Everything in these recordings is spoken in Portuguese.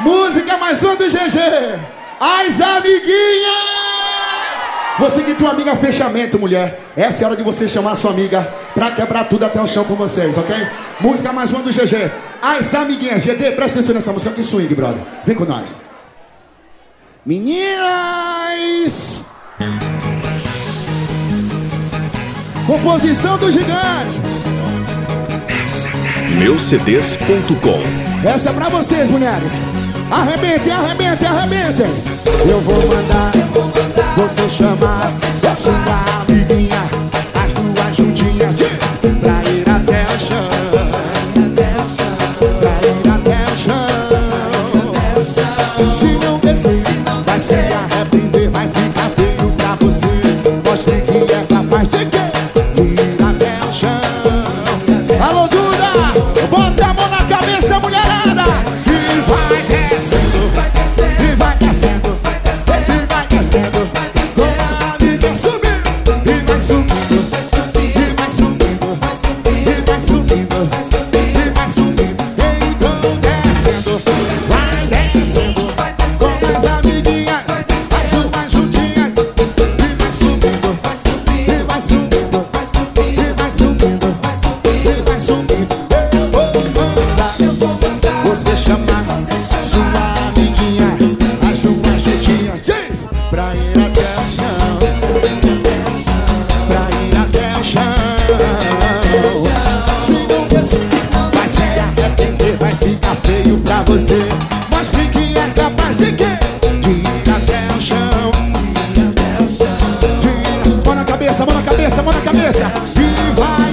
Música mais uma do GG. As amiguinhas. Você que tua amiga fechamento, mulher. Essa é a hora de você chamar a sua amiga pra quebrar tudo até o chão com vocês, ok? Música mais uma do GG. As amiguinhas. GD, presta atenção nessa música que swing, brother. Vem com nós. Meninas. Composição do gigante. Meucds.com Essa é pra vocês, mulheres. Arrebentem, arrebentem, arrebentem. Eu vou mandar você chamar você. Mostre que é capaz de quê? De ir até o chão. De ir- Mão na cabeça, mão na cabeça, mão na cabeça. E vai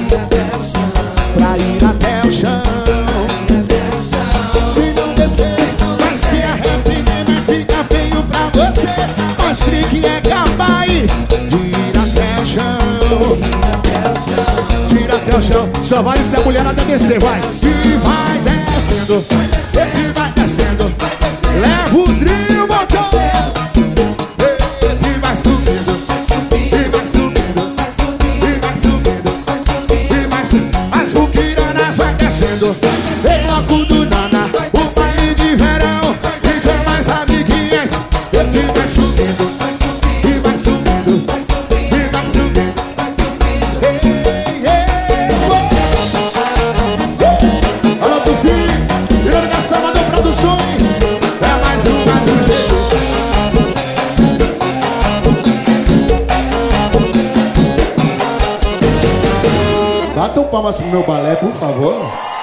Tira até o chão, só vai se a mulher até descer, vai. E vai descendo, e vai descendo. Batam palmas pro meu balé, por favor.